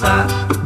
dançar.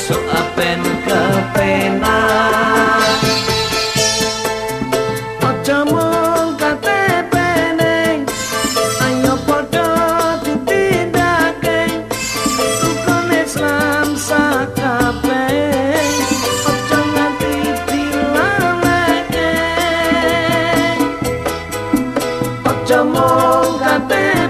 esok apen kepena Ojo mung kate peneng Ayo podo ditindake Tukone selam sakape Ojo nganti dilaleke Ojo mung kate